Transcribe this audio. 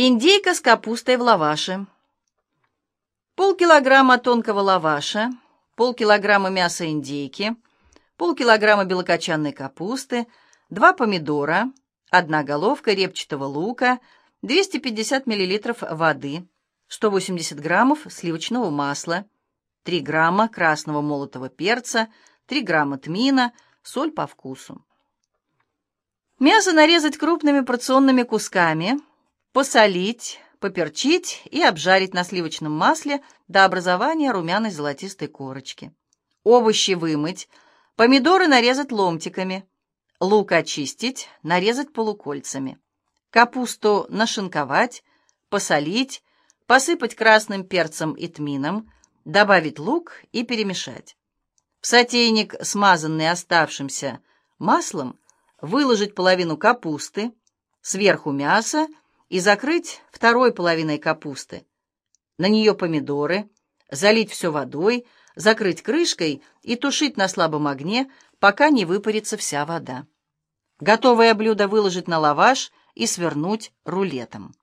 Индейка с капустой в лаваше. Полкилограмма тонкого лаваша, полкилограмма мяса индейки, полкилограмма белокочанной капусты, два помидора, одна головка репчатого лука, 250 мл воды, 180 граммов сливочного масла, 3 грамма красного молотого перца, 3 грамма тмина, соль по вкусу. Мясо нарезать крупными порционными кусками, посолить, поперчить и обжарить на сливочном масле до образования румяной золотистой корочки. Овощи вымыть, помидоры нарезать ломтиками, лук очистить, нарезать полукольцами, капусту нашинковать, посолить, посыпать красным перцем и тмином, добавить лук и перемешать. В сотейник, смазанный оставшимся маслом, выложить половину капусты, сверху мясо и закрыть второй половиной капусты. На нее помидоры, залить все водой, закрыть крышкой и тушить на слабом огне, пока не выпарится вся вода. Готовое блюдо выложить на лаваш и свернуть рулетом.